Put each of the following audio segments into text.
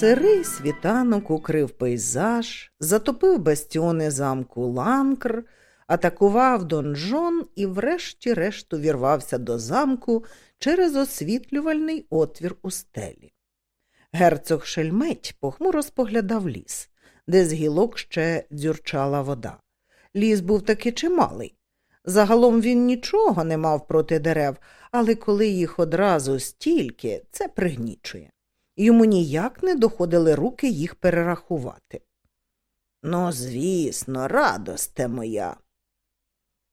Сирий світанок укрив пейзаж, затопив бастіони замку Ланкр, атакував донжон і, врешті-решт, увірвався до замку через освітлювальний отвір у стелі. Герцог шельметь похмуро споглядав ліс, де з гілок ще дзюрчала вода. Ліс був таки чималий. Загалом він нічого не мав проти дерев, але коли їх одразу стільки, це пригнічує. Йому ніяк не доходили руки їх перерахувати. Ну, звісно, радосте моя.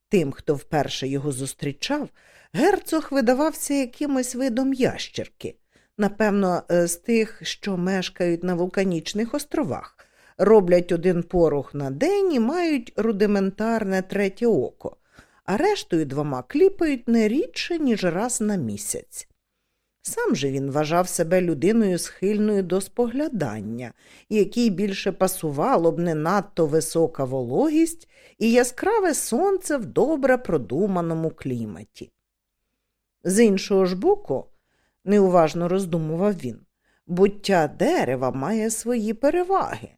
Тим, хто вперше його зустрічав, герцог видавався якимось видом ящерки, напевно, е, з тих, що мешкають на вулканічних островах, роблять один порух на день і мають рудиментарне третє око, а рештою двома кліпають не рідше, ніж раз на місяць. Сам же він вважав себе людиною схильною до споглядання, якій більше пасувало б не надто висока вологість і яскраве сонце в добре продуманому кліматі. З іншого ж боку, неуважно роздумував він, буття дерева має свої переваги.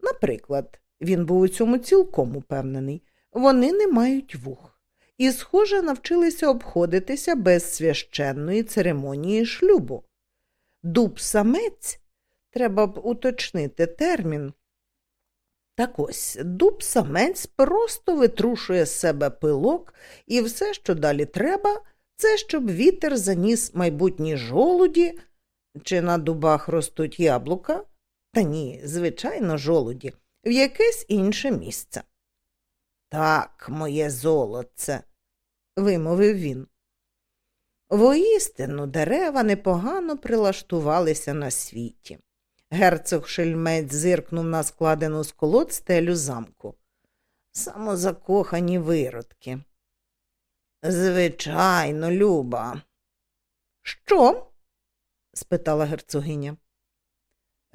Наприклад, він був у цьому цілком упевнений, вони не мають вух і, схоже, навчилися обходитися без священної церемонії шлюбу. Дуб самець треба б уточнити термін. Так ось дуб самець просто витрушує з себе пилок, і все, що далі треба, це щоб вітер заніс майбутні жолуді, чи на дубах ростуть яблука, та ні, звичайно, жолуді, в якесь інше місце. Так, моє золоце, вимовив він. Воістину дерева непогано прилаштувалися на світі. Герцог шельмець зиркнув на складену з колод стелю замку. Самозакохані виродки. Звичайно, Люба. Що? спитала герцогиня.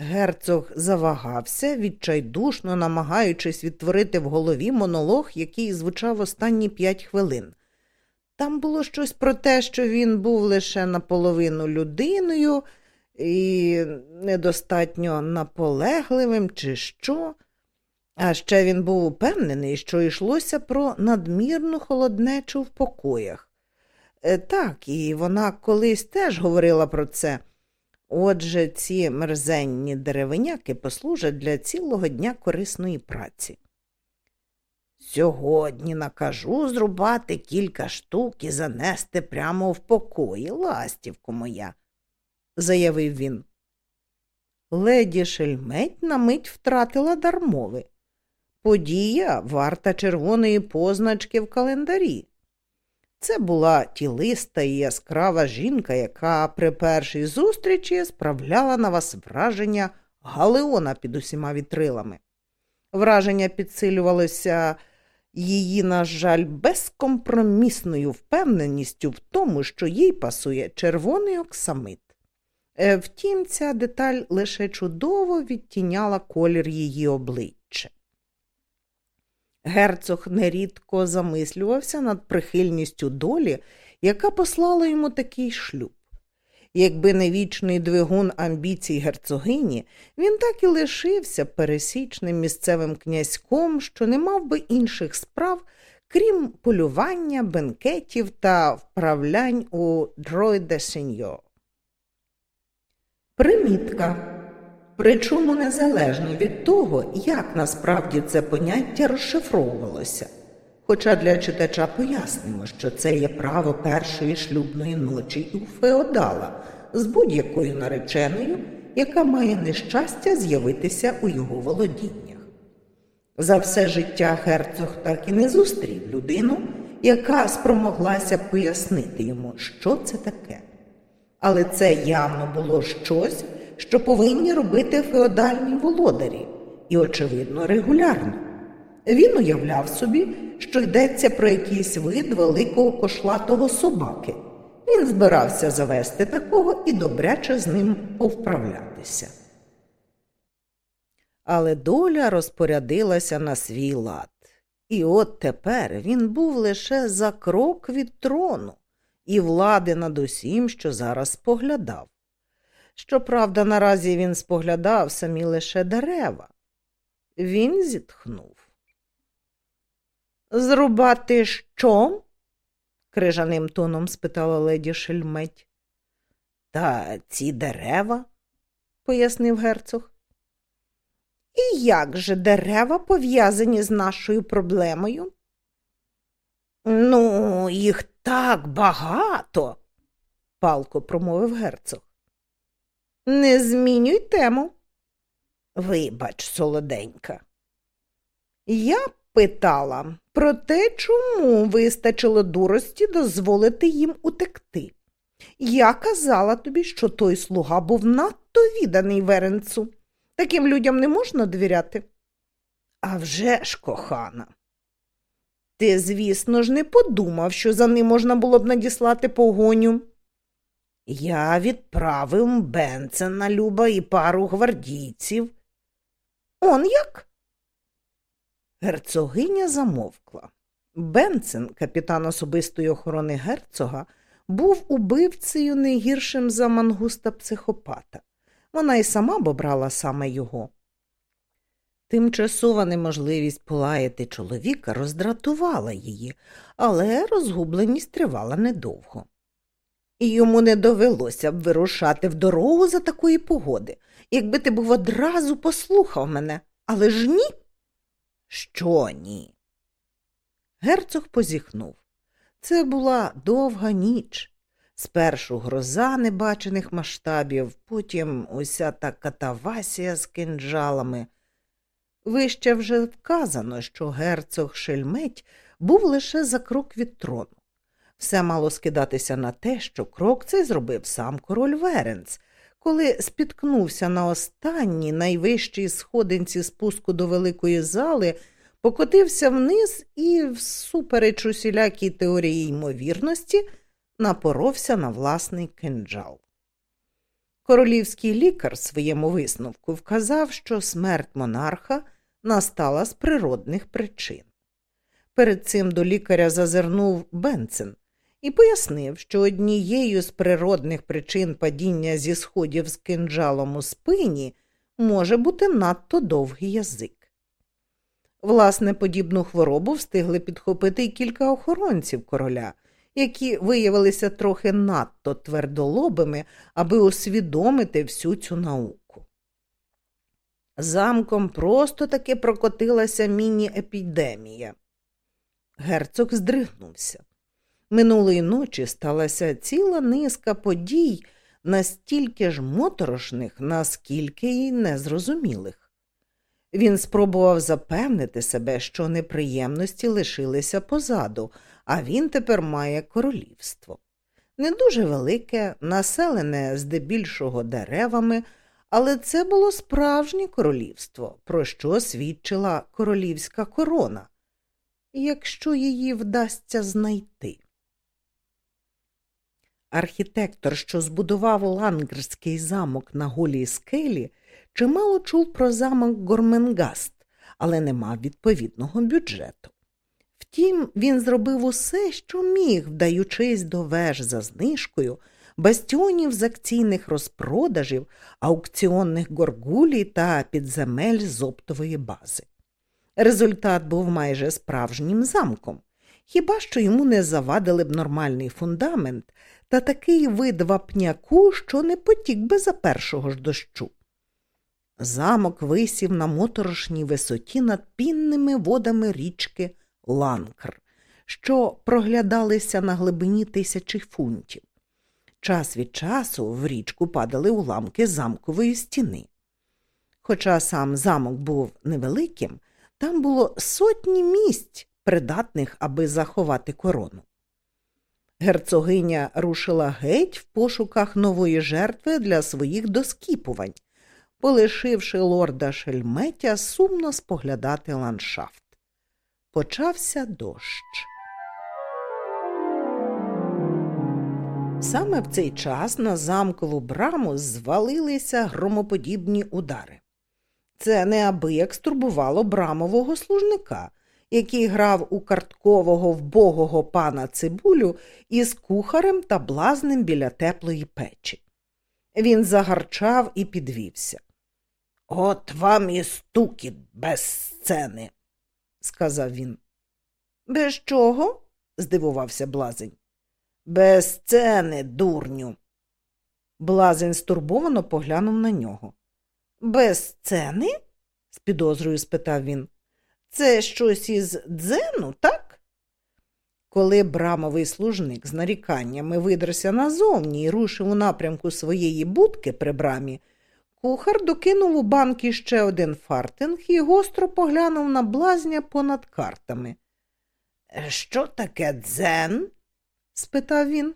Герцог завагався, відчайдушно намагаючись відтворити в голові монолог, який звучав останні п'ять хвилин. Там було щось про те, що він був лише наполовину людиною і недостатньо наполегливим, чи що. А ще він був упевнений, що йшлося про надмірну холоднечу в покоях. Е, так, і вона колись теж говорила про це. Отже, ці мерзенні деревиняки послужать для цілого дня корисної праці. Сьогодні накажу зрубати кілька штук і занести прямо в покої, ластівку моя, заявив він. Леді шельметь на мить втратила дармови. Подія варта червоної позначки в календарі. Це була тілиста і яскрава жінка, яка при першій зустрічі справляла на вас враження галеона під усіма вітрилами. Враження підсилювалося її, на жаль, безкомпромісною впевненістю в тому, що їй пасує червоний оксамит. Е, втім, ця деталь лише чудово відтіняла колір її обличчя. Герцог нерідко замислювався над прихильністю долі, яка послала йому такий шлюб. Якби не вічний двигун амбіцій герцогині, він так і лишився пересічним місцевим князьком, що не мав би інших справ, крім полювання, бенкетів та вправлянь у Дрой де Сеньо. Примітка. Причому незалежно від того, як насправді це поняття розшифровувалося. Хоча для читача пояснимо, що це є право першої шлюбної ночі у Феодала з будь-якою нареченою, яка має нещастя з'явитися у його володіннях. За все життя герцог так і не зустрів людину, яка спромоглася пояснити йому, що це таке. Але це явно було щось, що повинні робити феодальні володарі, і, очевидно, регулярно. Він уявляв собі, що йдеться про якийсь вид великого кошлатого собаки. Він збирався завести такого і добряче з ним повправлятися. Але доля розпорядилася на свій лад. І от тепер він був лише за крок від трону і влади над усім, що зараз споглядав. Щоправда, наразі він споглядав самі лише дерева. Він зітхнув. Зрубати що? крижаним тоном спитала леді шельметь. Та ці дерева, пояснив герцог. І як же дерева пов'язані з нашою проблемою? Ну, їх так багато, палко промовив герцог. Не змінюй тему. Вибач, солоденька. Я питала про те, чому вистачило дурості дозволити їм утекти. Я казала тобі, що той слуга був надто відданий Веренцу. Таким людям не можна довіряти. «А вже ж, кохана. Ти, звісно ж, не подумав, що за ним можна було б надіслати погоню. Я відправив Бенцена Люба і пару гвардійців. Он як? Герцогиня замовкла. Бенцен, капітан особистої охорони герцога, був убивцею не гіршим за мангуста психопата. Вона й сама б обрала саме його. Тимчасова неможливість полаяти чоловіка роздратувала її, але розгубленість тривала недовго. І йому не довелося б вирушати в дорогу за такої погоди, якби ти був одразу послухав мене, але ж ні. Що ні? Герцог позіхнув. Це була довга ніч. Спершу гроза небачених масштабів, потім уся та катавасія з кинджалами. Вище вже вказано, що герцог Шельметь був лише за крок від трону. Все мало скидатися на те, що крок цей зробив сам король Веренц, коли спіткнувся на останній найвищій сходинці спуску до великої зали, покотився вниз і, всупереч усілякій теорії ймовірності, напоровся на власний кинджал. Королівський лікар своєму висновку вказав, що смерть монарха настала з природних причин. Перед цим до лікаря зазирнув Бенцен і пояснив, що однією з природних причин падіння зі сходів з кинджалом у спині може бути надто довгий язик. Власне, подібну хворобу встигли підхопити й кілька охоронців короля, які виявилися трохи надто твердолобими, аби усвідомити всю цю науку. Замком просто таки прокотилася міні-епідемія. Герцог здригнувся. Минулої ночі сталася ціла низка подій, настільки ж моторошних, наскільки й незрозумілих. Він спробував запевнити себе, що неприємності лишилися позаду, а він тепер має королівство. Не дуже велике, населене здебільшого деревами, але це було справжнє королівство, про що свідчила королівська корона, якщо її вдасться знайти. Архітектор, що збудував лангерський замок на голій скелі, чимало чув про замок Горменгаст, але не мав відповідного бюджету. Втім, він зробив усе, що міг, вдаючись до веж за знижкою, бастіонів з акційних розпродажів, аукціонних горгулій та підземель з оптової бази. Результат був майже справжнім замком. Хіба що йому не завадили б нормальний фундамент та такий вид вапняку, що не потік би за першого ж дощу. Замок висів на моторошній висоті над пінними водами річки Ланкр, що проглядалися на глибині тисячі фунтів. Час від часу в річку падали уламки замкової стіни. Хоча сам замок був невеликим, там було сотні місць, придатних, аби заховати корону. Герцогиня рушила геть в пошуках нової жертви для своїх доскіпувань, полишивши лорда шельметя сумно споглядати ландшафт. Почався дощ. Саме в цей час на замкову браму звалилися громоподібні удари. Це неабияк стурбувало брамового служника, який грав у карткового вбогого пана цибулю із кухарем та блазнем біля теплої печі. Він загарчав і підвівся. От вам і стукіт без сцени, сказав він. Без чого? здивувався блазень. Без сцени, дурню. Блазень стурбовано поглянув на нього. Без сцени? з підозрою спитав він. Це щось із дзену, так? Коли брамовий служник з наріканнями видерся назовні і рушив у напрямку своєї будки при брамі, кухар докинув у банки ще один фартинг і гостро поглянув на блазня понад картами. Що таке дзен? спитав він.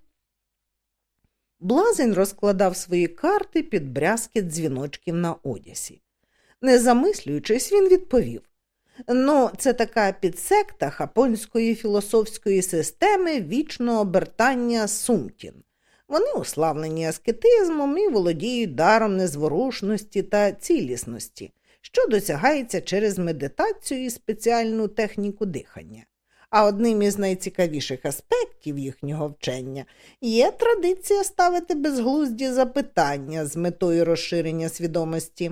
Блазень розкладав свої карти під брязкіт дзвіночків на одязі. Не замислюючись, він відповів Ну, це така підсекта хапонської філософської системи вічного обертання сумтін. Вони уславлені аскетизмом і володіють даром незворушності та цілісності, що досягається через медитацію і спеціальну техніку дихання. А одним із найцікавіших аспектів їхнього вчення є традиція ставити безглузді запитання з метою розширення свідомості.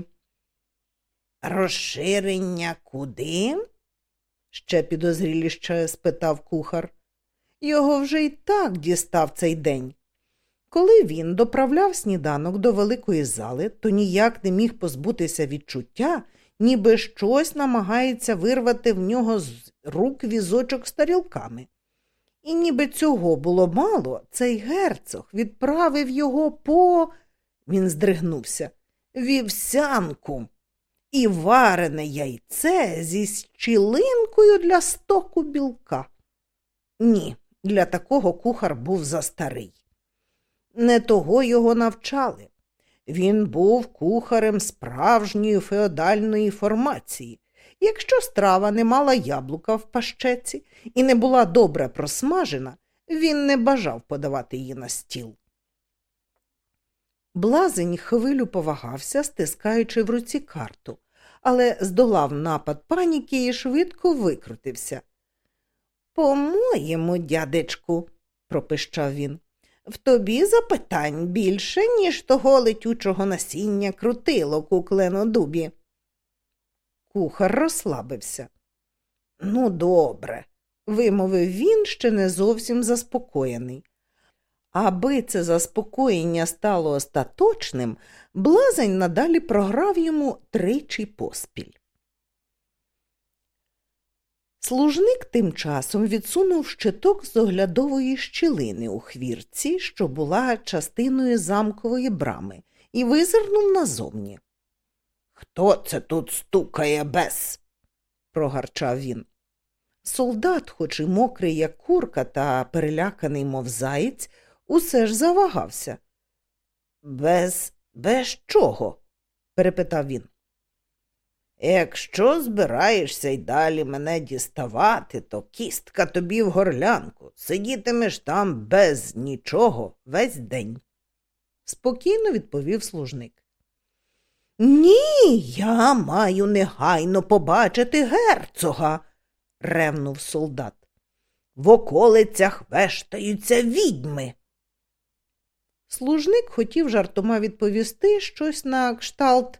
Розширення куди? ще підозріліше спитав кухар. Його вже й так дістав цей день. Коли він доправляв сніданок до великої зали, то ніяк не міг позбутися відчуття, ніби щось намагається вирвати в нього з рук візочок з тарілками. І ніби цього було мало, цей герцог відправив його по. Він здригнувся. Вівсянку і варене яйце зі щілинкою для стоку білка. Ні, для такого кухар був застарий. Не того його навчали. Він був кухарем справжньої феодальної формації. Якщо страва не мала яблука в пащеці і не була добре просмажена, він не бажав подавати її на стіл. Блазень хвилю повагався, стискаючи в руці карту, але здолав напад паніки і швидко викрутився. По-моєму, дядечку, пропищав він, в тобі запитань більше, ніж того летючого насіння крутилок у кленодубі. Кухар розслабився. Ну, добре, вимовив він, ще не зовсім заспокоєний. Аби це заспокоєння стало остаточним, блазень надалі програв йому тричі поспіль. Служник тим часом відсунув щиток з оглядової щілини у хвірці, що була частиною замкової брами, і визирнув назовні. Хто це тут стукає без? прогарчав він. Солдат, хоч і мокрий, як курка, та переляканий, мов заєць, усе ж завагався. Без без чого? перепитав він. Якщо збираєшся й далі мене діставати, то кістка тобі в горлянку, сидітимеш там без нічого весь день, спокійно відповів служник. Ні, я маю негайно побачити герцога, ревнув солдат. В околицях вештаються відьми. Служник хотів жартома відповісти щось на кшталт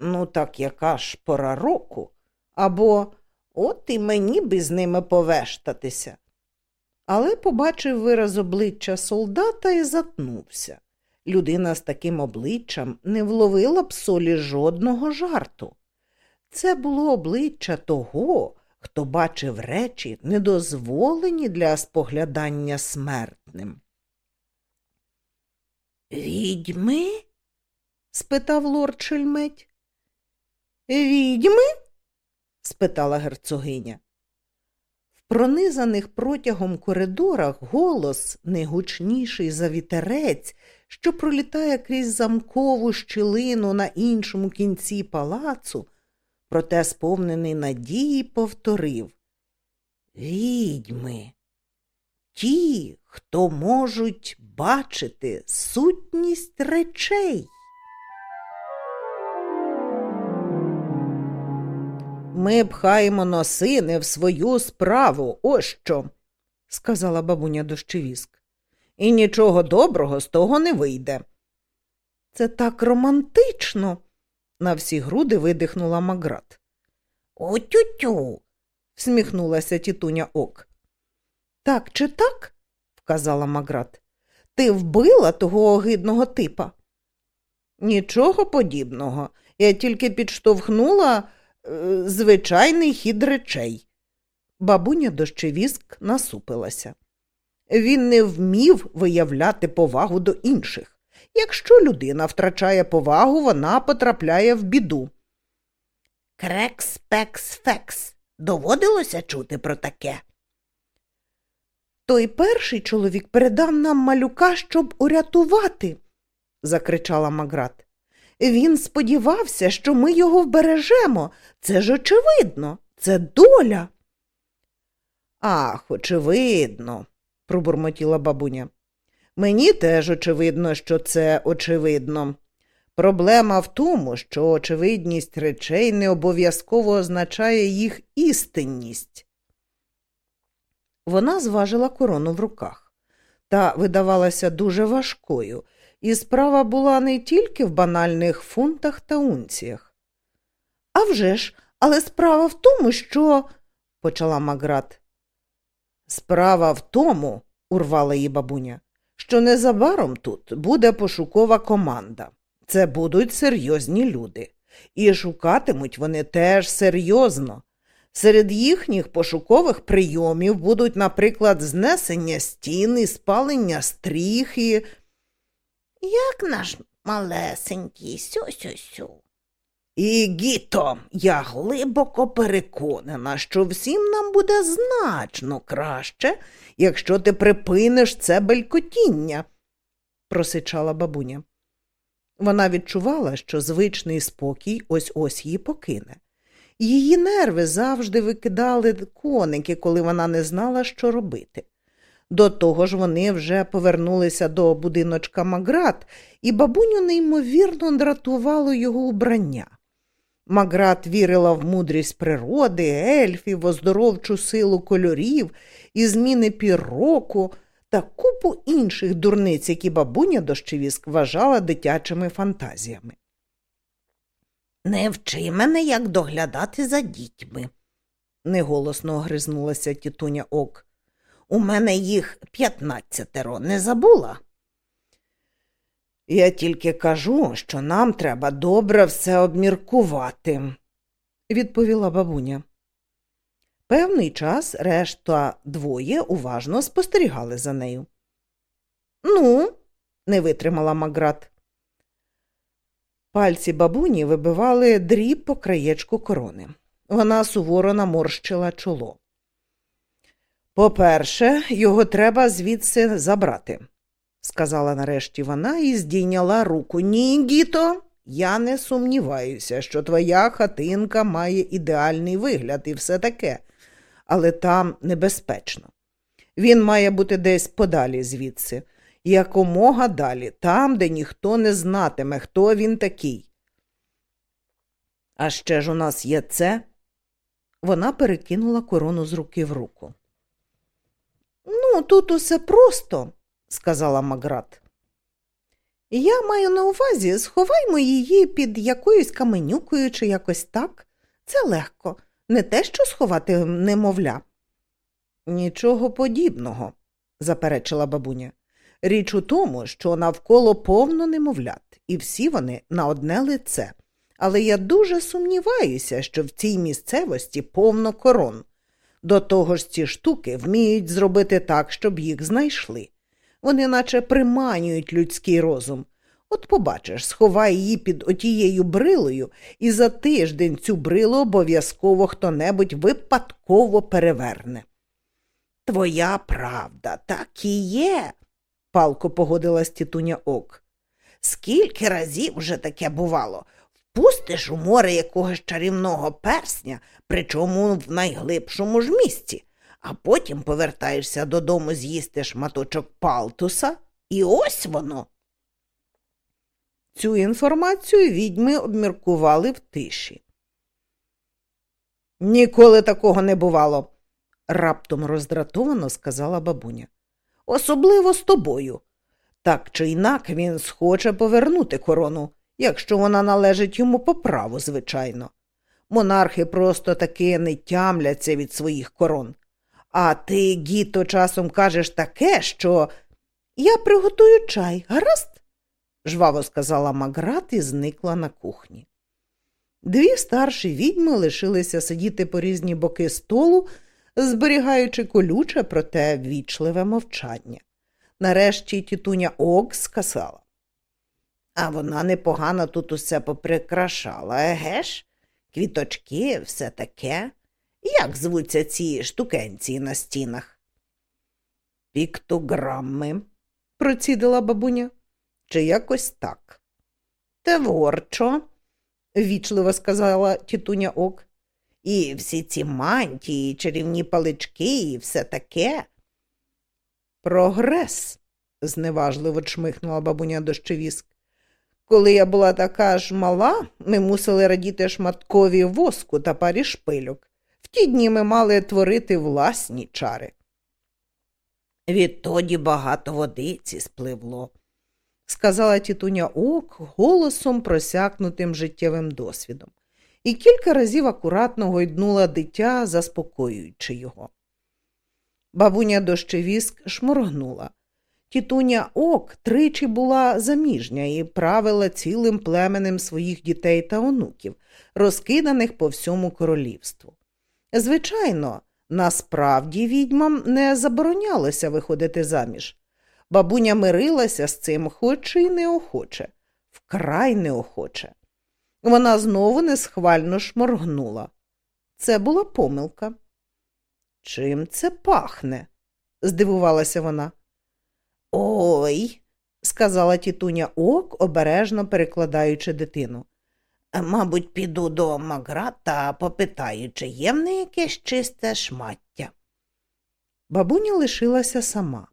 Ну, так яка ж пора року, або от і мені би з ними повештатися. Але побачив вираз обличчя солдата і затнувся. Людина з таким обличчям не вловила б солі жодного жарту. Це було обличчя того, хто бачив речі, недозволені для споглядання смертним. Відьми? спитав лорд Шельметь. Відьми? спитала герцогиня. В пронизаних протягом коридорах голос, не гучніший за вітерець, що пролітає крізь замкову щілину на іншому кінці палацу, проте сповнений надії, повторив Відьми, ті, хто можуть бачити сутність речей. Ми пхаємо носи не в свою справу, ось що, сказала бабуня дощевіск. І нічого доброго з того не вийде. Це так романтично, на всі груди видихнула Маград. О тю-тю, всміхнулася тітуня ок. Так чи так? вказала Маград. Ти вбила того огидного типа? Нічого подібного. Я тільки підштовхнула е, звичайний хід речей. Бабуня дощевіск насупилася. Він не вмів виявляти повагу до інших. Якщо людина втрачає повагу, вона потрапляє в біду. крекс пекс фекс. Доводилося чути про таке. Той перший чоловік передав нам малюка, щоб урятувати, закричала Маград. Він сподівався, що ми його вбережемо. Це ж очевидно, це доля. Ах, очевидно, пробурмотіла бабуня. Мені теж очевидно, що це очевидно. Проблема в тому, що очевидність речей не обов'язково означає їх істинність. Вона зважила корону в руках та видавалася дуже важкою, і справа була не тільки в банальних фунтах та унціях. «А вже ж, але справа в тому, що. почала Маград. Справа в тому, урвала її бабуня, що незабаром тут буде пошукова команда. Це будуть серйозні люди. І шукатимуть вони теж серйозно. Серед їхніх пошукових прийомів будуть, наприклад, знесення стін і спалення стріх і... Як наш малесенький сю-сю-сю. І Гіто, я глибоко переконана, що всім нам буде значно краще, якщо ти припиниш це белькотіння, просичала бабуня. Вона відчувала, що звичний спокій ось ось її покине. Її нерви завжди викидали коники, коли вона не знала, що робити. До того ж вони вже повернулися до будиночка Маград, і бабуню неймовірно дратувало його убрання. Маград вірила в мудрість природи, ельфів, оздоровчу силу кольорів і зміни піроку та купу інших дурниць, які бабуня дощевіск вважала дитячими фантазіями. Не вчи мене, як доглядати за дітьми, неголосно огризнулася тітуня ок. У мене їх п'ятнадцятеро, не забула. Я тільки кажу, що нам треба добре все обміркувати, відповіла бабуня. Певний час решта двоє уважно спостерігали за нею. Ну, не витримала Маград. Пальці бабуні вибивали дріб по краєчку корони. Вона суворо наморщила чоло. По-перше, його треба звідси забрати, сказала нарешті вона і здійняла руку. Ні, Гіто, я не сумніваюся, що твоя хатинка має ідеальний вигляд і все таке, але там небезпечно. Він має бути десь подалі звідси якомога далі, там, де ніхто не знатиме, хто він такий. А ще ж у нас є це. Вона перекинула корону з руки в руку. Ну, тут усе просто, сказала Маград. Я маю на увазі, сховаймо її під якоюсь каменюкою чи якось так. Це легко, не те, що сховати немовля. Нічого подібного, заперечила бабуня. Річ у тому, що навколо повно немовлят, і всі вони на одне лице. Але я дуже сумніваюся, що в цій місцевості повно корон. До того ж ці штуки вміють зробити так, щоб їх знайшли. Вони наче приманюють людський розум. От побачиш, сховай її під отією брилою, і за тиждень цю брилу обов'язково хто небудь випадково переверне. Твоя правда так і є, палко погодилась тітуня ок. Скільки разів вже таке бувало? Впустиш у море якогось чарівного персня, причому в найглибшому ж місці, а потім повертаєшся додому з'їсти шматочок палтуса, і ось воно. Цю інформацію відьми обміркували в тиші. Ніколи такого не бувало, раптом роздратовано сказала бабуня. Особливо з тобою. Так чи інак він схоче повернути корону, якщо вона належить йому по праву, звичайно. Монархи просто таки не тямляться від своїх корон. А ти, Гіто, часом кажеш таке, що я приготую чай, гаразд? жваво сказала Маград і зникла на кухні. Дві старші відьми лишилися сидіти по різні боки столу, зберігаючи колюче, проте ввічливе мовчання. Нарешті тітуня Ок сказала. А вона непогано тут усе поприкрашала, еге ж? Квіточки, все таке. Як звуться ці штукенці на стінах? Піктограми, процідила бабуня, чи якось так. Творчо, ввічливо сказала тітуня Ок. І всі ці мантії, чарівні палички і все таке. Прогрес, зневажливо чмихнула бабуня дощевіск. Коли я була така ж мала, ми мусили радіти шматкові воску та парі шпильок. В ті дні ми мали творити власні чари. Відтоді багато водиці спливло, сказала тітуня Ок голосом просякнутим життєвим досвідом, і кілька разів акуратно гойднула дитя, заспокоюючи його. Бабуня дощевіск шморгнула. Тітуня Ок тричі була заміжня і правила цілим племенем своїх дітей та онуків, розкиданих по всьому королівству. Звичайно, насправді відьмам не заборонялося виходити заміж. Бабуня мирилася з цим, хоч і неохоче, вкрай неохоче. Вона знову несхвально шморгнула. Це була помилка. Чим це пахне? здивувалася вона. Ой, сказала тітуня Ок, обережно перекладаючи дитину. Мабуть, піду до Магра та попитаю, чи є в неї якесь чисте шмаття. Бабуня лишилася сама.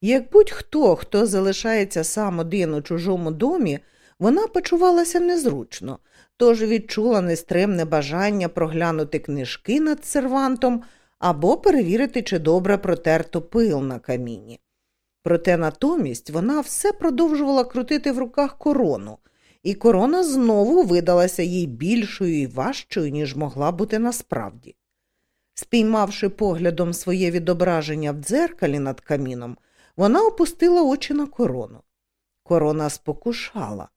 Як будь-хто, хто залишається сам один у чужому домі, вона почувалася незручно, тож відчула нестримне бажання проглянути книжки над сервантом або перевірити, чи добре протерто пил на каміні. Проте натомість вона все продовжувала крутити в руках корону, і корона знову видалася їй більшою і важчою, ніж могла бути насправді. Спіймавши поглядом своє відображення в дзеркалі над каміном, вона опустила очі на корону. Корона спокушала.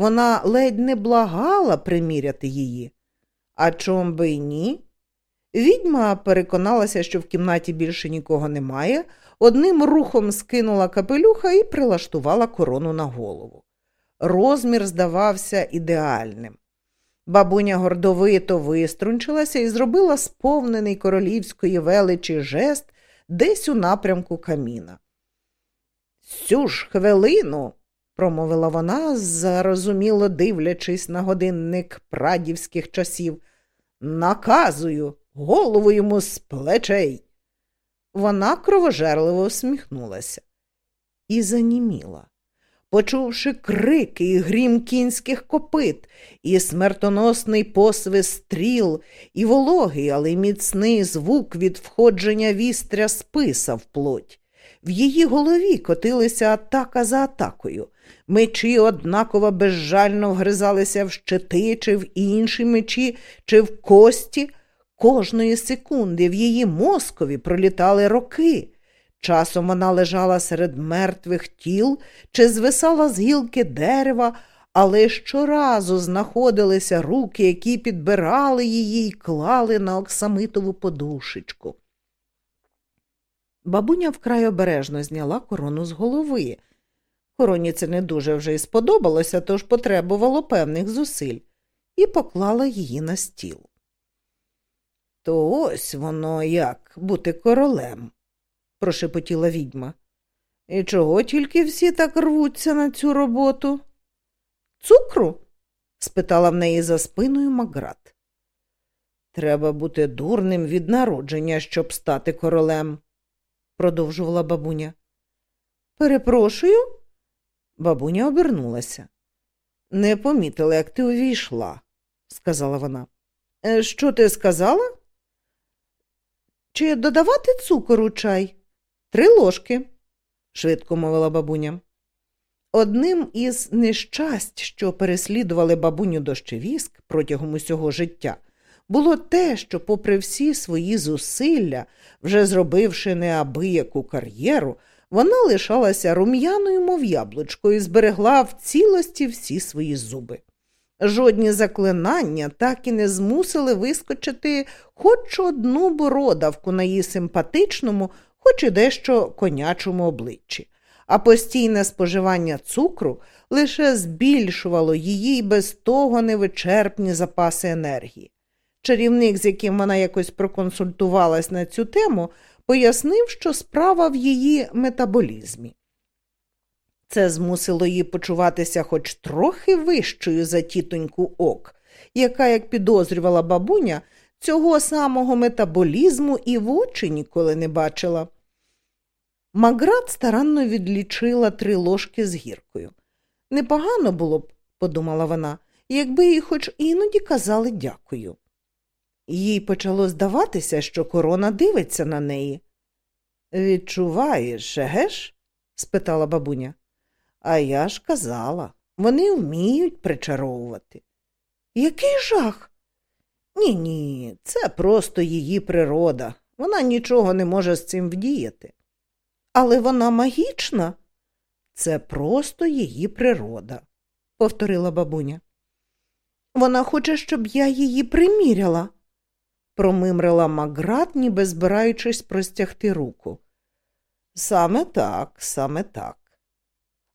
Вона ледь не благала приміряти її. А чом би й ні? Відьма переконалася, що в кімнаті більше нікого немає, одним рухом скинула капелюха і прилаштувала корону на голову. Розмір здавався ідеальним. Бабуня гордовито виструнчилася і зробила сповнений королівської величі жест десь у напрямку каміна. Сю ж хвилину, промовила вона, зарозуміло дивлячись на годинник прадівських часів, наказую голову йому з плечей. Вона кровожерливо усміхнулася і заніміла. Почувши крики і грім кінських копит, і смертоносний посвист стріл, і вологий, але міцний звук від входження вістря списа в плоть. В її голові котилися атака за атакою. Мечі однаково безжально вгризалися в щити, чи в інші мечі, чи в кості. Кожної секунди в її мозкові пролітали роки. Часом вона лежала серед мертвих тіл чи звисала з гілки дерева, але щоразу знаходилися руки, які підбирали її й клали на оксамитову подушечку. Бабуня вкрай обережно зняла корону з голови. Короні це не дуже вже й сподобалося, тож потребувало певних зусиль, і поклала її на стіл. То ось воно як бути королем, прошепотіла відьма. І чого тільки всі так рвуться на цю роботу? Цукру? спитала в неї за спиною Маград. Треба бути дурним від народження, щоб стати королем, продовжувала бабуня. Перепрошую. Бабуня обернулася. Не помітила, як ти увійшла, сказала вона. «Е, що ти сказала? Чи додавати цукор у чай? Три ложки, швидко мовила бабуня. Одним із нещасть, що переслідували бабуню дощевіск протягом усього життя, було те, що, попри всі свої зусилля, вже зробивши неабияку кар'єру, вона лишалася рум'яною, мов яблучко, і зберегла в цілості всі свої зуби. Жодні заклинання так і не змусили вискочити хоч одну бородавку на її симпатичному, хоч і дещо конячому обличчі, а постійне споживання цукру лише збільшувало її без того невичерпні запаси енергії. Чарівник, з яким вона якось проконсультувалась на цю тему, пояснив, що справа в її метаболізмі. Це змусило її почуватися хоч трохи вищою за тітоньку ок, яка, як підозрювала бабуня, цього самого метаболізму і в очі ніколи не бачила. Маград старанно відлічила три ложки з гіркою. Непогано було б, подумала вона, якби їй хоч іноді казали дякую. Їй почало здаватися, що корона дивиться на неї. Відчуваєш, геш? спитала бабуня. А я ж казала, вони вміють причаровувати. Який жах? Ні, ні, це просто її природа. Вона нічого не може з цим вдіяти. Але вона магічна. Це просто її природа, повторила бабуня. Вона хоче, щоб я її приміряла, промимрила Маград, ніби збираючись простягти руку. Саме так, саме так.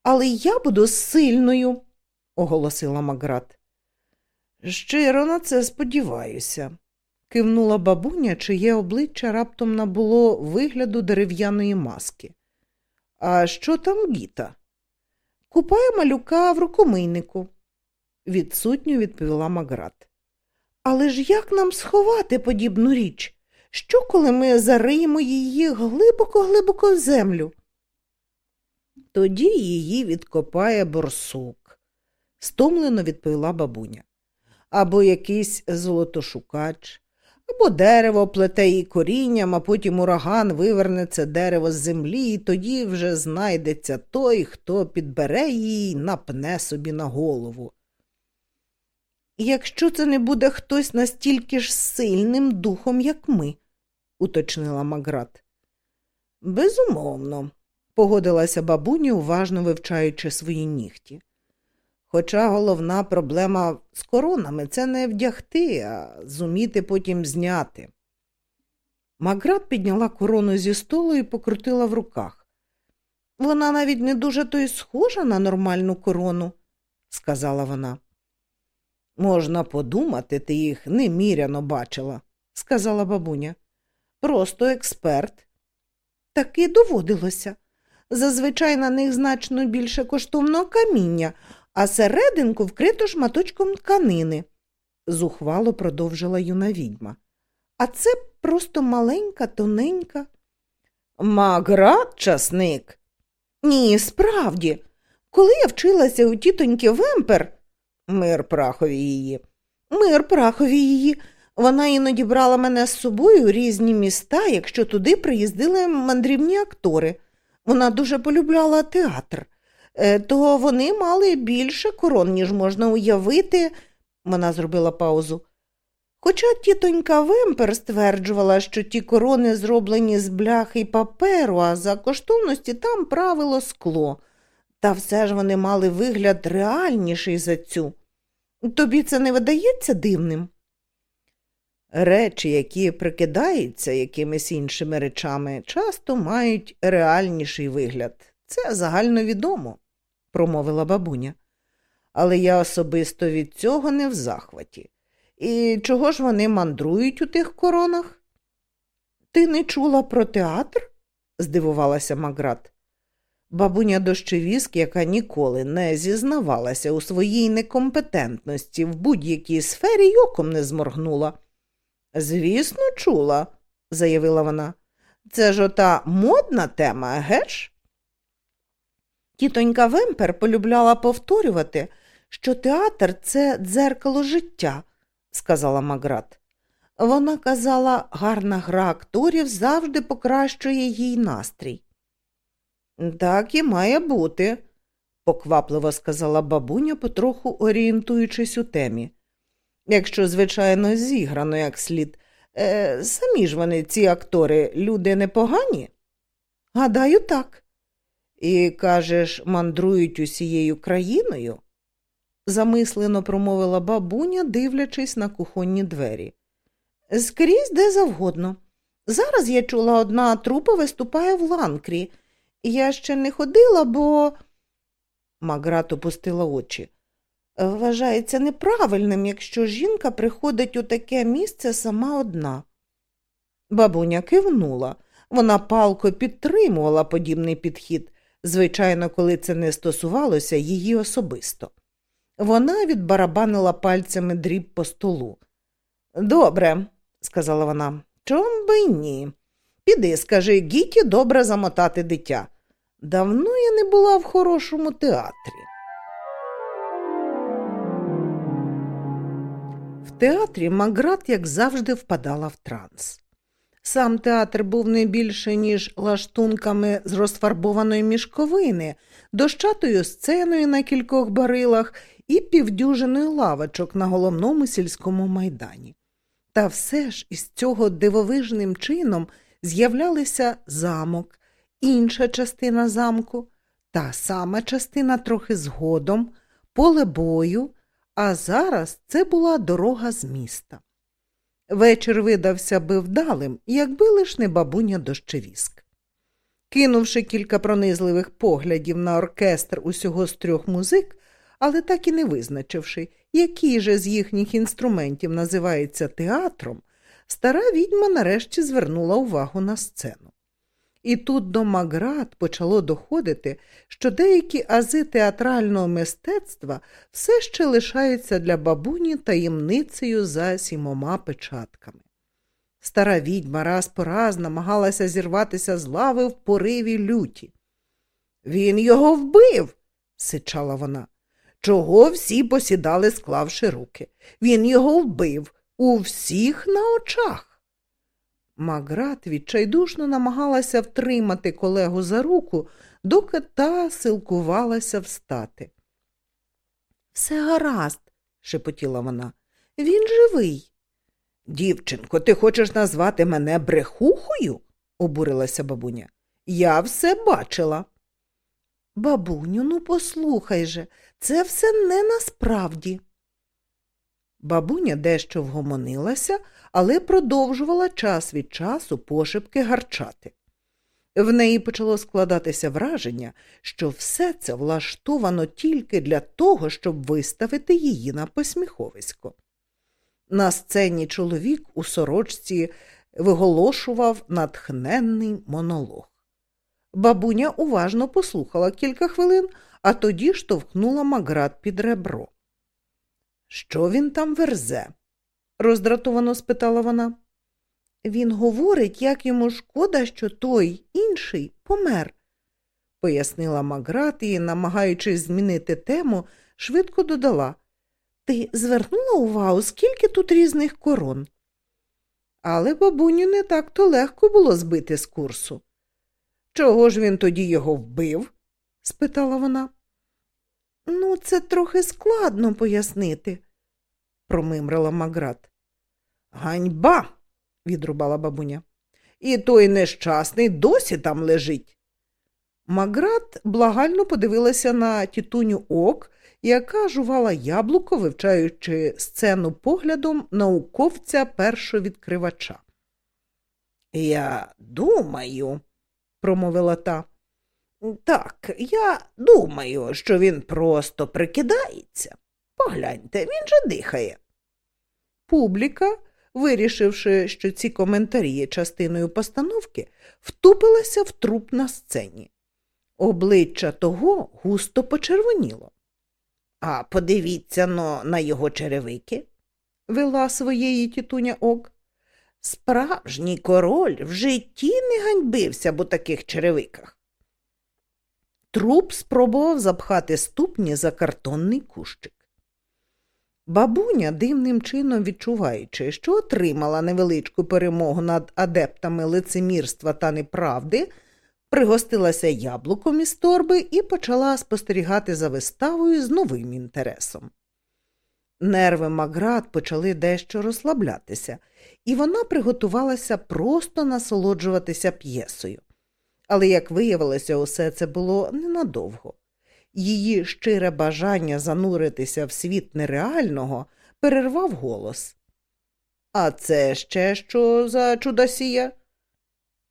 Але я буду сильною, оголосила Маград. Щиро на це сподіваюся, кивнула бабуня, чиє обличчя раптом набуло вигляду дерев'яної маски. А що там Гіта? Купає малюка в рукомийнику, відсутньо відповіла Маград. Але ж як нам сховати подібну річ? Що, коли ми зариємо її глибоко-глибоко в землю? Тоді її відкопає борсук, стомлено відповіла бабуня. Або якийсь золотошукач, або дерево плете її корінням, а потім ураган виверне це дерево з землі, і тоді вже знайдеться той, хто підбере її і напне собі на голову. Якщо це не буде хтось настільки ж сильним духом, як ми, уточнила Маград. Безумовно, погодилася бабуня, уважно вивчаючи свої нігті. Хоча головна проблема з коронами це не вдягти, а зуміти потім зняти. Маград підняла корону зі столу і покрутила в руках. Вона навіть не дуже то й схожа на нормальну корону, сказала вона. Можна подумати, ти їх неміряно бачила, сказала бабуня. Просто експерт. Таки доводилося. Зазвичай на них значно більше коштовного каміння, а серединку вкрито шматочком тканини, зухвало продовжила юна відьма. А це просто маленька, тоненька. Маград часник. Ні, справді. Коли я вчилася у тітоньки Вемпер, мир прахові її, мир прахові її. Вона іноді брала мене з собою у різні міста, якщо туди приїздили мандрівні актори. Вона дуже полюбляла театр. Е, то вони мали більше корон, ніж можна уявити, вона зробила паузу. Хоча тітонька Вемпер стверджувала, що ті корони зроблені з бляхи паперу, а за коштовності там правило скло, та все ж вони мали вигляд реальніший за цю. Тобі це не видається дивним? Речі, які прикидаються якимись іншими речами, часто мають реальніший вигляд. Це загальновідомо промовила бабуня. Але я особисто від цього не в захваті. І чого ж вони мандрують у тих коронах? Ти не чула про театр? здивувалася Маград. Бабуня дощевіск, яка ніколи не зізнавалася у своїй некомпетентності в будь-якій сфері й оком не зморгнула. Звісно, чула, заявила вона. Це ж ота модна тема, геш? Тітонька Вемпер полюбляла повторювати, що театр це дзеркало життя, сказала Маград. Вона казала, гарна гра акторів завжди покращує їй настрій. Так і має бути, поквапливо сказала бабуня, потроху орієнтуючись у темі. Якщо, звичайно, зіграно як слід. Е, Самі ж вони, ці актори, люди непогані? Гадаю, так. І, кажеш, мандрують усією країною? замислено промовила бабуня, дивлячись на кухонні двері. Скрізь де завгодно. Зараз я чула, одна трупа виступає в ланкрі. Я ще не ходила, бо. Маграт опустила очі. Вважається неправильним, якщо жінка приходить у таке місце сама одна. Бабуня кивнула. Вона палко підтримувала подібний підхід, звичайно, коли це не стосувалося її особисто. Вона відбарабанила пальцями дріб по столу. Добре, сказала вона, чом би ні. Піди, скажи, Гіті добре замотати дитя. Давно я не була в хорошому театрі. В театрі Маград, як завжди, впадала в транс. Сам театр був не більше, ніж лаштунками з розфарбованої мішковини, дощатою сценою на кількох барилах і півдюжиною лавочок на головному сільському майдані. Та все ж із цього дивовижним чином з'являлися замок, інша частина замку, та сама частина трохи згодом, поле бою, а зараз це була дорога з міста. Вечір видався би вдалим, якби лиш не бабуня дощевіск. Кинувши кілька пронизливих поглядів на оркестр усього з трьох музик, але так і не визначивши, який же з їхніх інструментів називається театром, стара відьма нарешті звернула увагу на сцену. І тут до Маград почало доходити, що деякі ази театрального мистецтва все ще лишаються для бабуні таємницею за сімома печатками. Стара відьма раз по раз намагалася зірватися з лави в пориві люті. Він його вбив, сичала вона. Чого всі посідали, склавши руки. Він його вбив у всіх на очах. Маград відчайдушно намагалася втримати колегу за руку, доки та силкувалася встати. Все гаразд, шепотіла вона. Він живий. Дівчинко, ти хочеш назвати мене брехухою? обурилася бабуня. Я все бачила. Бабуню, ну послухай же, це все не насправді. Бабуня дещо вгомонилася, але продовжувала час від часу пошепки гарчати. В неї почало складатися враження, що все це влаштовано тільки для того, щоб виставити її на посміховисько. На сцені чоловік у сорочці виголошував натхненний монолог. Бабуня уважно послухала кілька хвилин, а тоді штовхнула маград під ребро. Що він там верзе? Роздратовано спитала вона. Він говорить, як йому шкода, що той інший помер, пояснила Маград і, намагаючись змінити тему, швидко додала. Ти звернула увагу, скільки тут різних корон? Але бабуню не так то легко було збити з курсу. Чого ж він тоді його вбив? спитала вона. Ну, це трохи складно пояснити, промимрила Маград. Ганьба, відрубала бабуня. І той нещасний досі там лежить. Маград благально подивилася на тітуню ок, яка жувала яблуко, вивчаючи сцену поглядом науковця першовідкривача. Я думаю, промовила та. Так, я думаю, що він просто прикидається. Погляньте, він же дихає. Публіка, вирішивши, що ці коментарі є частиною постановки, втупилася в труп на сцені. Обличчя того густо почервоніло. А подивіться но на його черевики, вела своєї тітуня ок. Справжній король в житті не ганьбився б у таких черевиках. Труп спробував запхати ступні за картонний кущик. Бабуня, дивним чином відчуваючи, що отримала невеличку перемогу над адептами лицемірства та неправди, пригостилася яблуком із торби і почала спостерігати за виставою з новим інтересом. Нерви Маград почали дещо розслаблятися, і вона приготувалася просто насолоджуватися п'єсою. Але, як виявилося, усе це було ненадовго. Її щире бажання зануритися в світ нереального перервав голос. А це ще що за чудосія?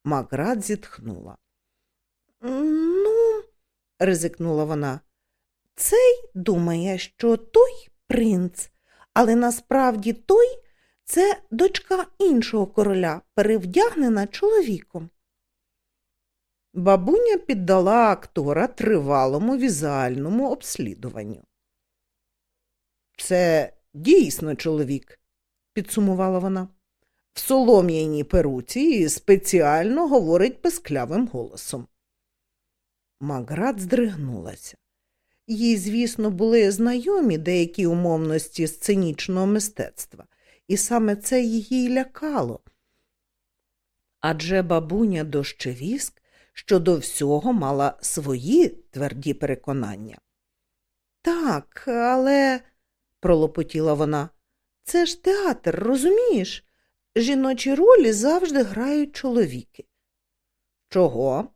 Маград зітхнула. Ну, ризикнула вона, цей думає, що той принц, але насправді той це дочка іншого короля, перевдягнена чоловіком. Бабуня піддала актора тривалому візуальному обслідуванню. Це дійсно чоловік, підсумувала вона. В солом'яній перуці спеціально говорить песклявим голосом. Маград здригнулася. Їй, звісно, були знайомі деякі умовності сценічного мистецтва, і саме це її лякало. Адже бабуня дощевіск щодо всього мала свої тверді переконання. Так, але, пролопотіла вона, це ж театр, розумієш? Жіночі ролі завжди грають чоловіки. Чого?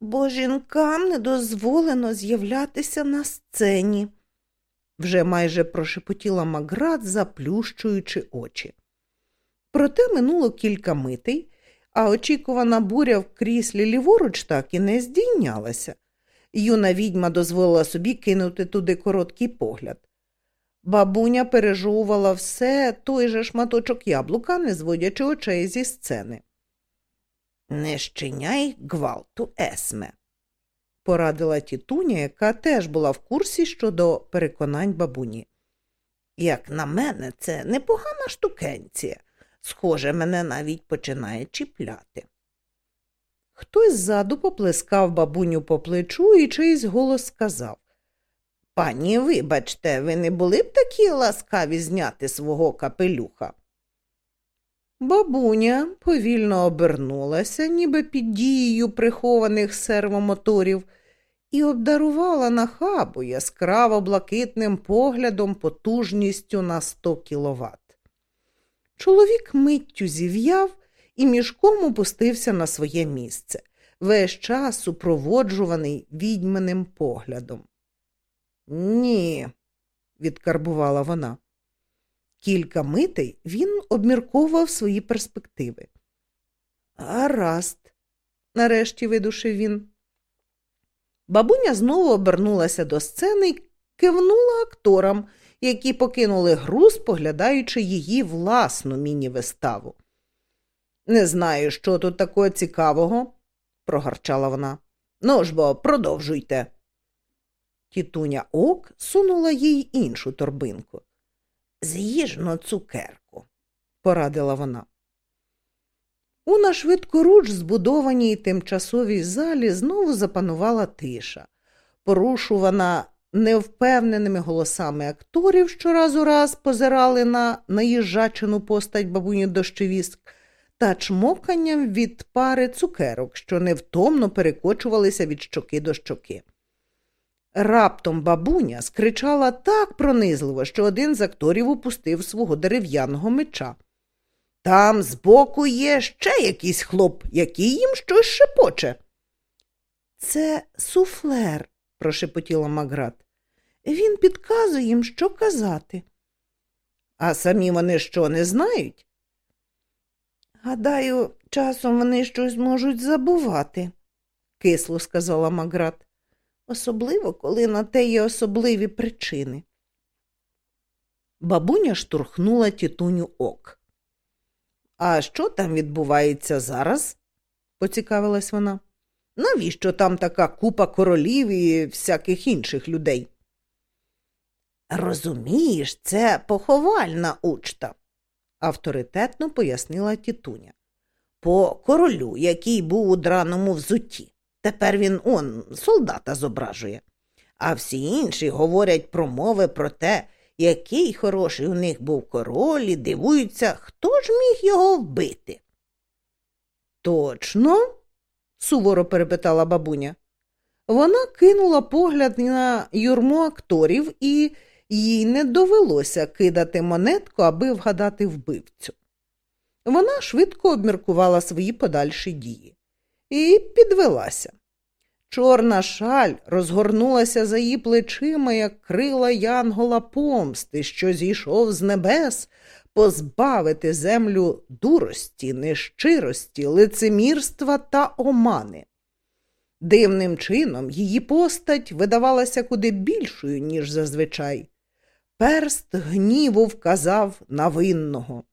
Бо жінкам не дозволено з'являтися на сцені, вже майже прошепотіла Маград, заплющуючи очі. Проте минуло кілька митей, а очікувана буря в кріслі ліворуч так і не здійнялася. Юна відьма дозволила собі кинути туди короткий погляд. Бабуня пережовувала все той же шматочок яблука, не зводячи очей зі сцени. Не щиняй гвалту, Есме, порадила тітуня, яка теж була в курсі щодо переконань бабуні. Як на мене, це непогана штукенція. Схоже, мене навіть починає чіпляти. Хтось ззаду поплескав бабуню по плечу і чийсь голос сказав Пані, вибачте, ви не були б такі ласкаві зняти свого капелюха? Бабуня повільно обернулася, ніби під дією прихованих сервомоторів, і обдарувала нахабу яскраво блакитним поглядом потужністю на 100 кіловат. Чоловік миттю зів'яв і мішком опустився на своє місце, весь час супроводжуваний відьманим поглядом. Ні, відкарбувала вона. Кілька митей він обмірковував свої перспективи. Гаразд, нарешті видушив він. Бабуня знову обернулася до сцени і кивнула акторам, які покинули гру, споглядаючи її власну міні-виставу. Не знаю, що тут такого цікавого, прогарчала вона. Ну ж бо, продовжуйте. Тітуня ок сунула їй іншу торбинку. З'їж но цукерку, порадила вона. У на швидкоруч збудованій тимчасовій залі знову запанувала тиша, порушувана невпевненими голосами акторів, що раз у раз позирали на наїжджачену постать бабуні дощевіск, та чмоканням від пари цукерок, що невтомно перекочувалися від щоки до щоки. Раптом бабуня скричала так пронизливо, що один з акторів упустив свого дерев'яного меча. Там збоку є ще якийсь хлоп, який їм щось шепоче. Це суфлер, прошепотіла Маград. Він підказує їм, що казати. А самі вони що не знають? Гадаю, часом вони щось можуть забувати, кисло сказала Маград особливо, коли на те є особливі причини. Бабуня штурхнула тітуню ок. А що там відбувається зараз? поцікавилась вона. Навіщо там така купа королів і всяких інших людей? Розумієш, це поховальна учта, авторитетно пояснила тітуня. По королю, який був у драному взутті. Тепер він он солдата зображує. А всі інші говорять промови про те, який хороший у них був король, і дивуються, хто ж міг його вбити. Точно? суворо перепитала бабуня. Вона кинула погляд на юрму акторів, і їй не довелося кидати монетку, аби вгадати вбивцю. Вона швидко обміркувала свої подальші дії і підвелася. Чорна шаль розгорнулася за її плечима, як крила Янгола помсти, що зійшов з небес, позбавити землю дурості, нещирості, лицемірства та омани. Дивним чином її постать видавалася куди більшою, ніж зазвичай. Перст гніву вказав на винного.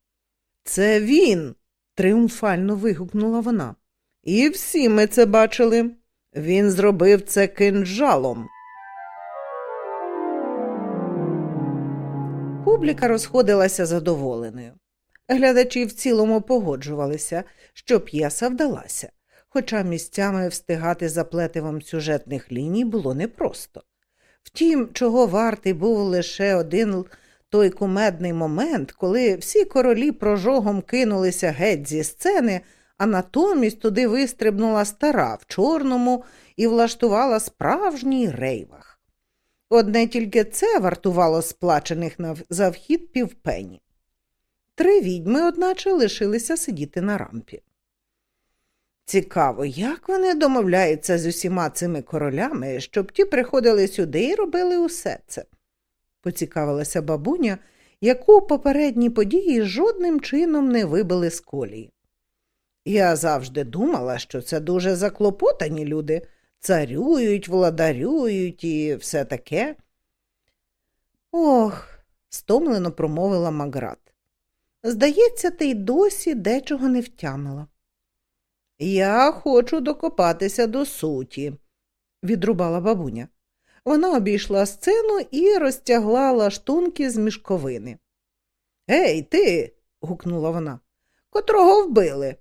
Це він, тріумфально вигукнула вона. І всі ми це бачили. Він зробив це кинджалом. Публіка розходилася задоволеною. Глядачі в цілому погоджувалися, що п'єса вдалася, хоча місцями встигати за плетивом сюжетних ліній було непросто. Втім, чого вартий був лише один той кумедний момент, коли всі королі прожогом кинулися геть зі сцени, а натомість туди вистрибнула стара в чорному і влаштувала справжній рейвах. Одне тільки це вартувало сплачених за вхід півпені. Три відьми, одначе, лишилися сидіти на рампі. Цікаво, як вони домовляються з усіма цими королями, щоб ті приходили сюди і робили усе це, поцікавилася бабуня, яку попередні події жодним чином не вибили з колії. Я завжди думала, що це дуже заклопотані люди, царюють, владарюють і все таке. Ох, стомлено промовила Маград. Здається, ти й досі дечого не втямила. Я хочу докопатися до суті, відрубала бабуня. Вона обійшла сцену і розтягла лаштунки з мішковини. Гей, ти. гукнула вона. Котрого вбили?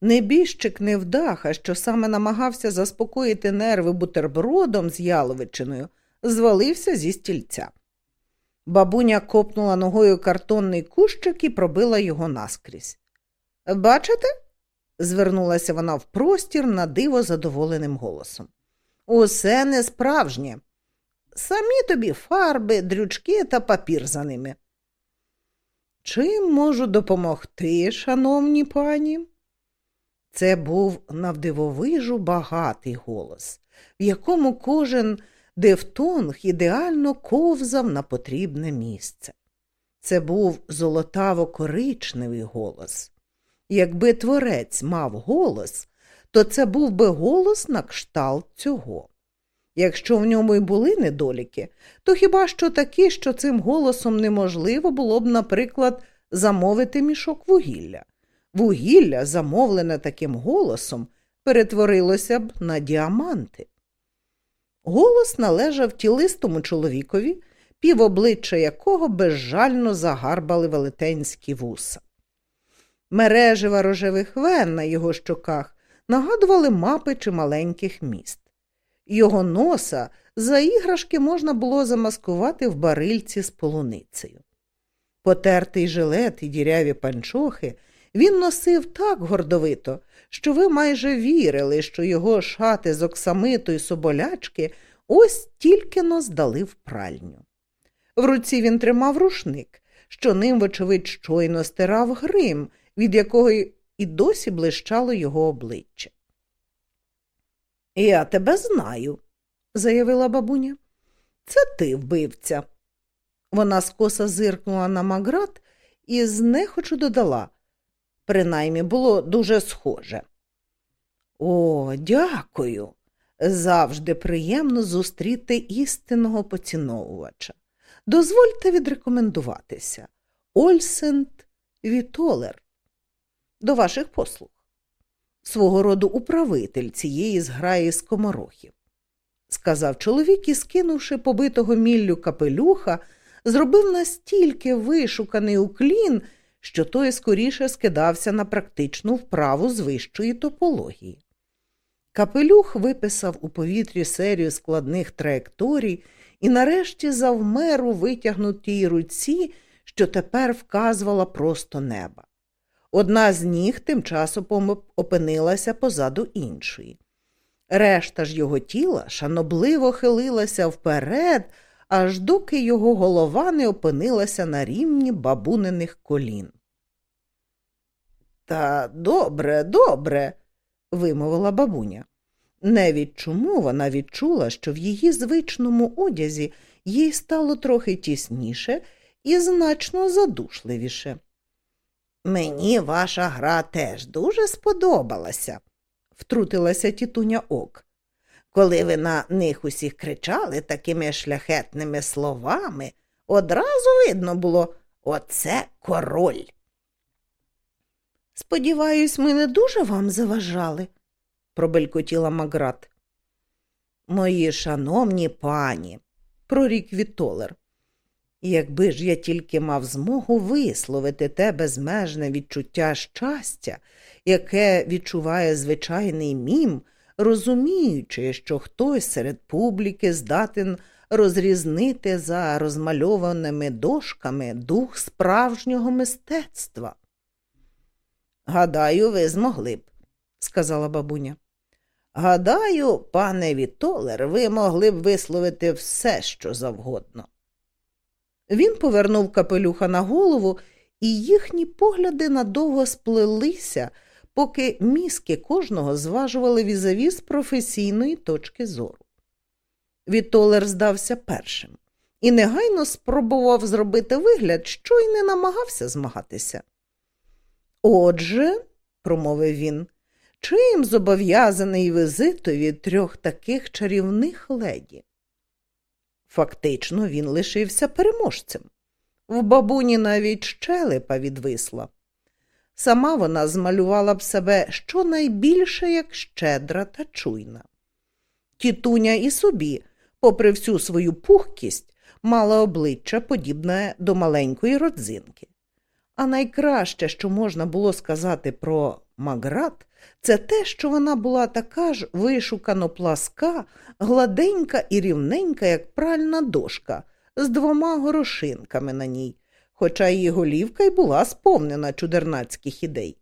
Небіжчик невдаха, що саме намагався заспокоїти нерви бутербродом з яловичиною, звалився зі стільця. Бабуня копнула ногою картонний кущик і пробила його наскрізь. Бачите? Звернулася вона в простір на диво задоволеним голосом. Усе не справжнє. Самі тобі фарби, дрючки та папір за ними. Чим можу допомогти, шановні пані? Це був навдивовижу багатий голос, в якому кожен дифтонг ідеально ковзав на потрібне місце. Це був золотаво коричневий голос. Якби творець мав голос, то це був би голос на кшталт цього. Якщо в ньому й були недоліки, то хіба що такі, що цим голосом неможливо було б, наприклад, замовити мішок вугілля. Вугілля, замовлене таким голосом, перетворилося б на діаманти. Голос належав тілистому чоловікові, півобличчя якого безжально загарбали велетенські вуса. Мережева рожевих вен на його щоках нагадували мапи чи маленьких міст. Його носа за іграшки можна було замаскувати в барильці з полуницею. Потертий жилет і діряві панчохи він носив так гордовито, що ви майже вірили, що його шати з оксамиту й соболячки ось тільки но здали в пральню. В руці він тримав рушник, що ним, вочевидь, щойно стирав грим, від якого і досі блищало його обличчя. Я тебе знаю, заявила бабуня. Це ти вбивця. Вона скоса зиркнула на Маград і знехочу додала принаймні було дуже схоже. О, дякую. Завжди приємно зустріти істинного поціновувача. Дозвольте відрекомендуватися. Ольсент Вітолер. До ваших послуг. Свого роду управитель цієї зграї скоморохів. Сказав чоловік і, скинувши побитого міллю капелюха, зробив настільки вишуканий уклін, що той скоріше скидався на практичну вправу з вищої топології. Капелюх виписав у повітрі серію складних траєкторій і нарешті завмер у витягнутій руці, що тепер вказувала просто неба. Одна з ніг тим часом опинилася позаду іншої. Решта ж його тіла шанобливо хилилася вперед, аж доки його голова не опинилася на рівні бабуниних колін. Та добре, добре, вимовила бабуня. Невід чому вона відчула, що в її звичному одязі їй стало трохи тісніше і значно задушливіше. Мені ваша гра теж дуже сподобалася, втрутилася тітуня ок. Коли ви на них усіх кричали такими шляхетними словами, одразу видно було оце король. Сподіваюсь, ми не дуже вам заважали, пробелькотіла Маград. Мої шановні пані, прорік Вітолер, якби ж я тільки мав змогу висловити те безмежне відчуття щастя, яке відчуває звичайний мім, розуміючи, що хтось серед публіки здатен розрізнити за розмальованими дошками дух справжнього мистецтва. Гадаю, ви змогли б, сказала бабуня. Гадаю, пане Вітолер, ви могли б висловити все, що завгодно. Він повернув капелюха на голову, і їхні погляди надовго сплелися, поки мізки кожного зважували візаві з професійної точки зору. Вітолер здався першим і негайно спробував зробити вигляд, що й не намагався змагатися. Отже, промовив він, чим зобов'язаний візитові трьох таких чарівних леді? Фактично, він лишився переможцем. В бабуні навіть щелепа відвисла. Сама вона змалювала б себе щонайбільше як щедра та чуйна. Тітуня і собі, попри всю свою пухкість, мала обличчя подібне до маленької родзинки. А найкраще, що можна було сказати про Маград, це те, що вона була така ж вишукано пласка, гладенька і рівненька, як пральна дошка, з двома горошинками на ній, хоча її голівка й була сповнена чудернацьких ідей.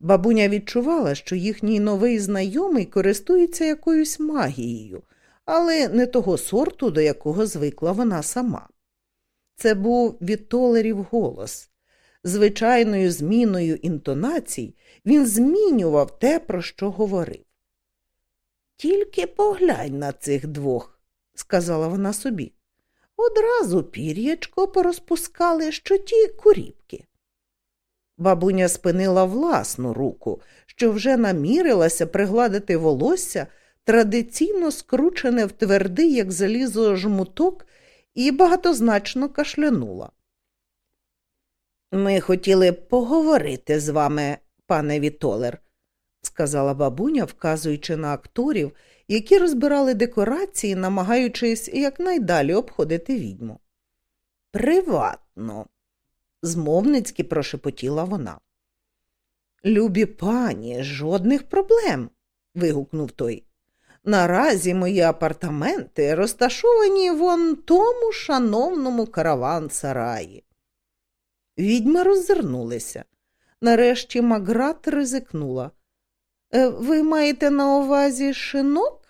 Бабуня відчувала, що їхній новий знайомий користується якоюсь магією, але не того сорту, до якого звикла вона сама. Це був Вітолерів голос. Звичайною зміною інтонацій він змінював те, про що говорив. Тільки поглянь на цих двох, сказала вона собі. Одразу пір'ячко порозпускали, що ті куріпки. Бабуня спинила власну руку, що вже намірилася пригладити волосся, традиційно скручене в твердий, як залізо жмуток, і багатозначно кашлянула. Ми хотіли поговорити з вами, пане Вітолер, сказала бабуня, вказуючи на акторів, які розбирали декорації, намагаючись якнайдалі обходити відьму. Приватно, змовницьки прошепотіла вона. Любі пані, жодних проблем. вигукнув той. Наразі мої апартаменти розташовані вон тому шановному караван сараї. Відьми роззирнулися. Нарешті Маград ризикнула. «Е, ви маєте на увазі шинок?